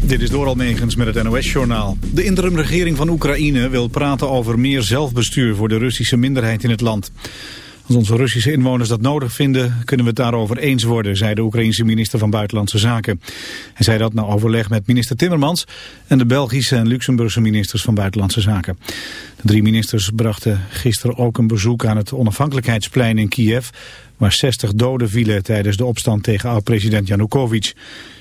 Dit is Doral Megens met het NOS-journaal. De interimregering van Oekraïne wil praten over meer zelfbestuur voor de Russische minderheid in het land. Als onze Russische inwoners dat nodig vinden, kunnen we het daarover eens worden, zei de Oekraïense minister van Buitenlandse Zaken. Hij zei dat na overleg met minister Timmermans en de Belgische en Luxemburgse ministers van Buitenlandse Zaken. De drie ministers brachten gisteren ook een bezoek aan het onafhankelijkheidsplein in Kiev, waar 60 doden vielen tijdens de opstand tegen oud-president Yanukovych.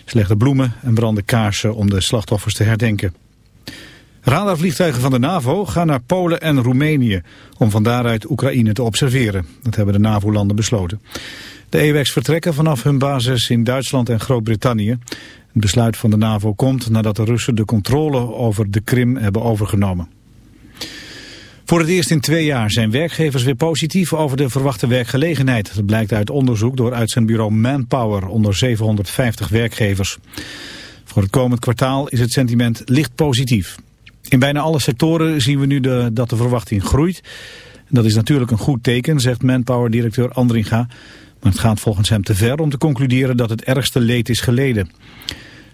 Ze legden bloemen en brandden kaarsen om de slachtoffers te herdenken. Radarvliegtuigen van de NAVO gaan naar Polen en Roemenië om van daaruit Oekraïne te observeren. Dat hebben de NAVO-landen besloten. De EWEX vertrekken vanaf hun basis in Duitsland en Groot-Brittannië. Het besluit van de NAVO komt nadat de Russen de controle over de Krim hebben overgenomen. Voor het eerst in twee jaar zijn werkgevers weer positief over de verwachte werkgelegenheid. Dat blijkt uit onderzoek door uitzendbureau Manpower onder 750 werkgevers. Voor het komend kwartaal is het sentiment licht positief. In bijna alle sectoren zien we nu de, dat de verwachting groeit. Dat is natuurlijk een goed teken, zegt Manpower-directeur Andringa. Maar het gaat volgens hem te ver om te concluderen dat het ergste leed is geleden.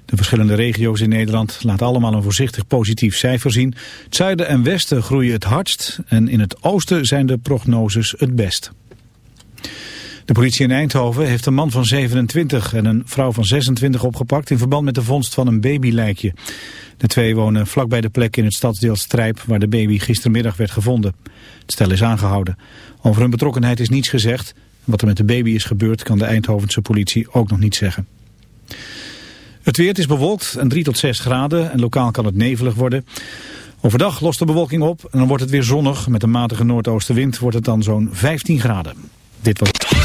De verschillende regio's in Nederland laten allemaal een voorzichtig positief cijfer zien. Het zuiden en westen groeien het hardst en in het oosten zijn de prognoses het best. De politie in Eindhoven heeft een man van 27 en een vrouw van 26 opgepakt in verband met de vondst van een babylijkje. De twee wonen vlakbij de plek in het stadsdeel Strijp waar de baby gistermiddag werd gevonden. Het stel is aangehouden. Over hun betrokkenheid is niets gezegd. Wat er met de baby is gebeurd kan de Eindhovense politie ook nog niet zeggen. Het weer is bewolkt en 3 tot 6 graden en lokaal kan het nevelig worden. Overdag lost de bewolking op en dan wordt het weer zonnig. Met een matige noordoostenwind wordt het dan zo'n 15 graden. Dit was...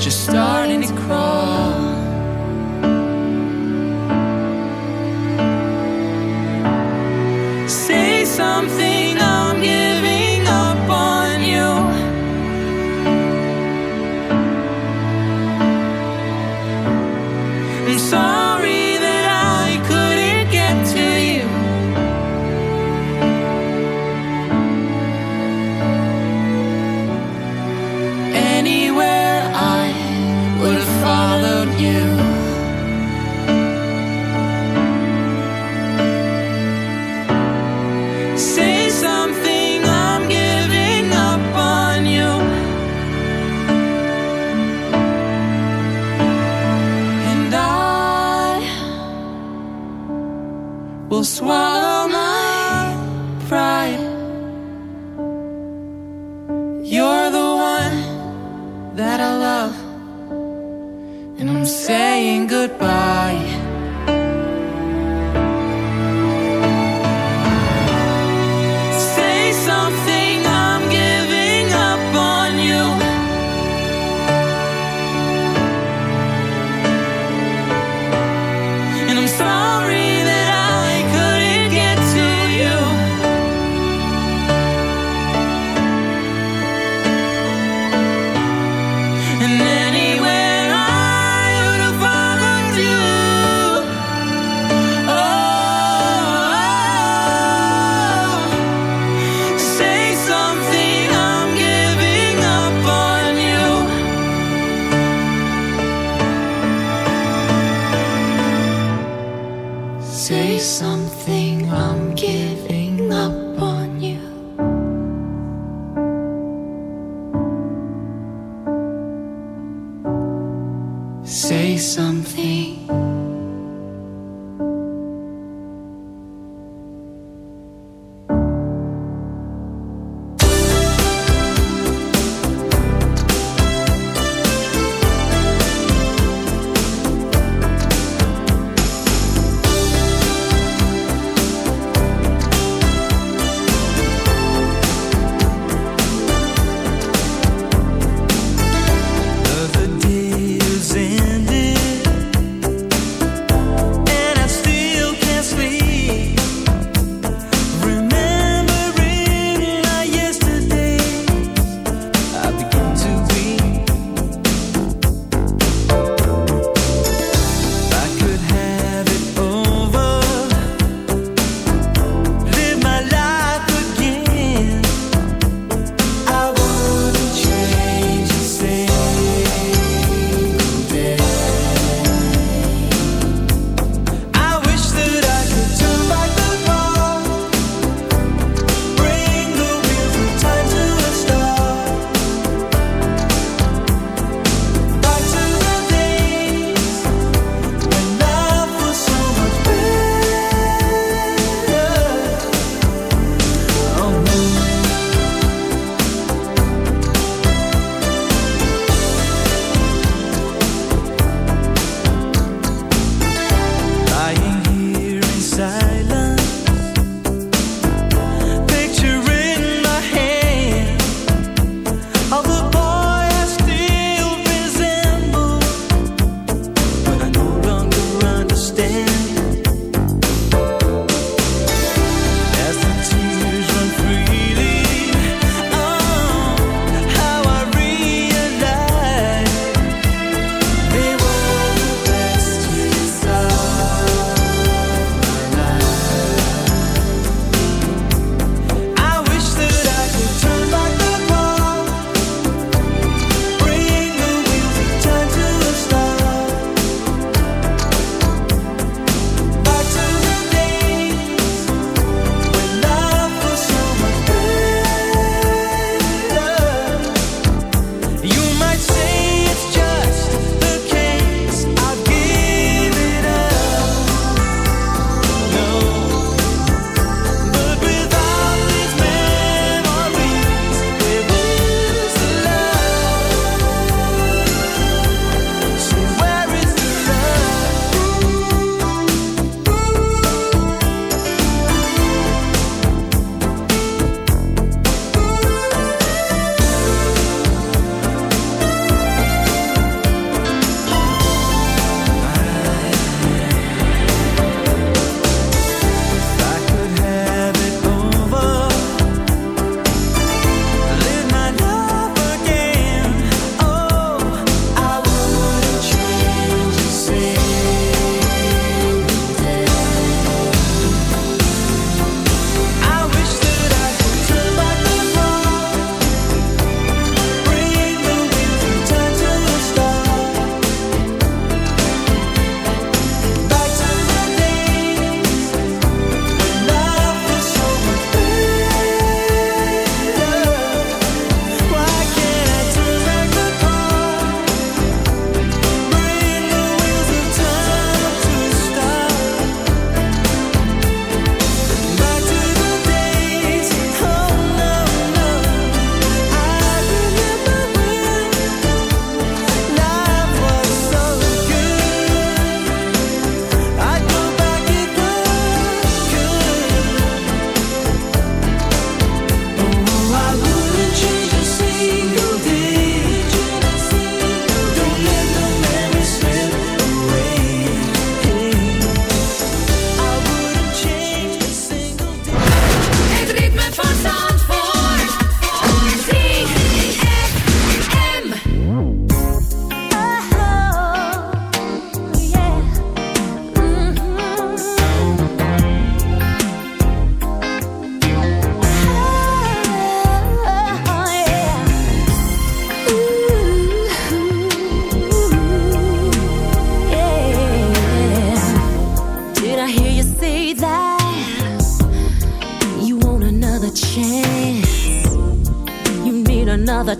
Just stop. Say something I'm giving up on.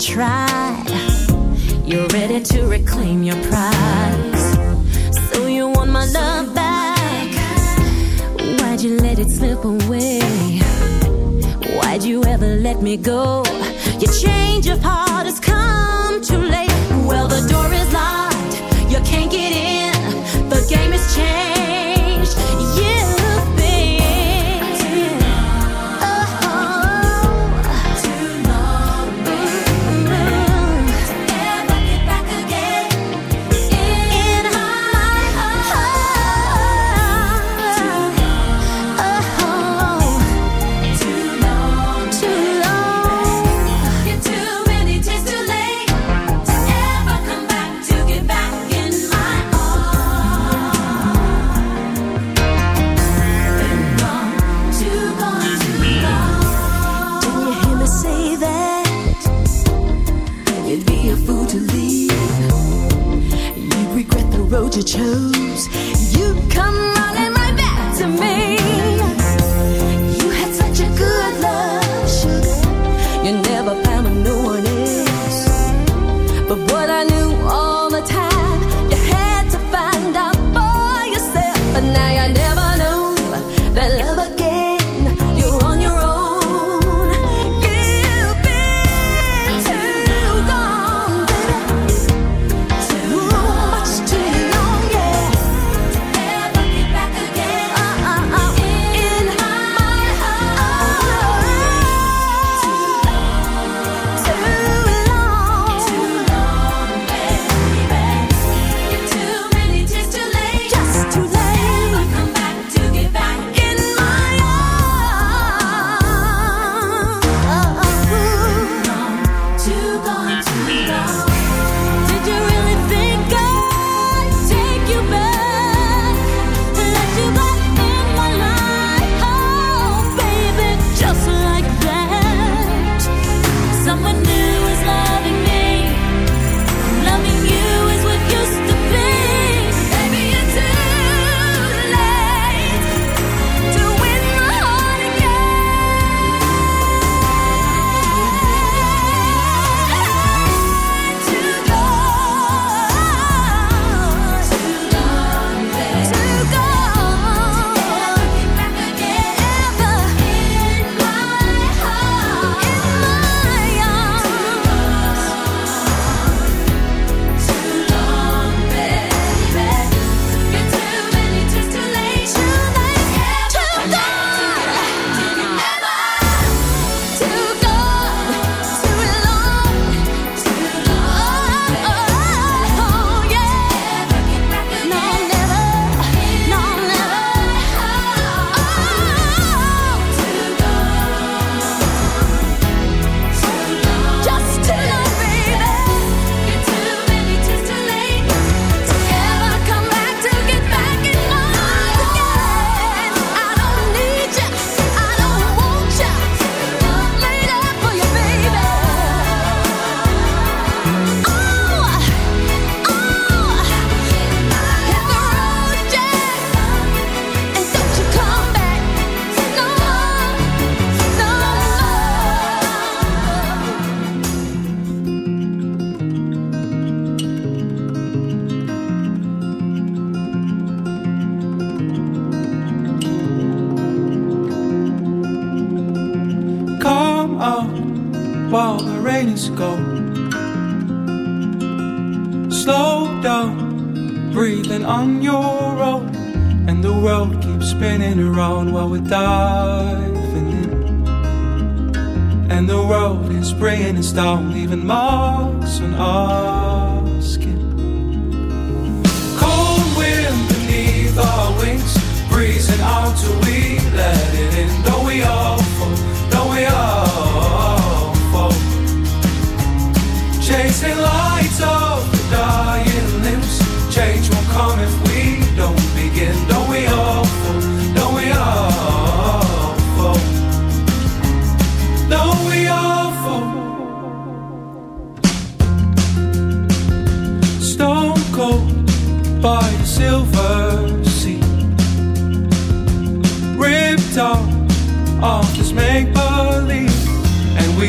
Try. Marks on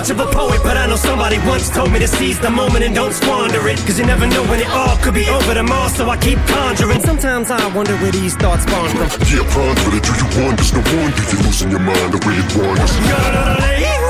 much of a poet, but I know somebody once told me to seize the moment and don't squander it. Cause you never know when it all could be over tomorrow, so I keep conjuring. Sometimes I wonder where these thoughts spawn from. Yeah, ponder it. Do you wonder? No wonder you're losing your mind the way it wanders.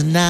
Tonight.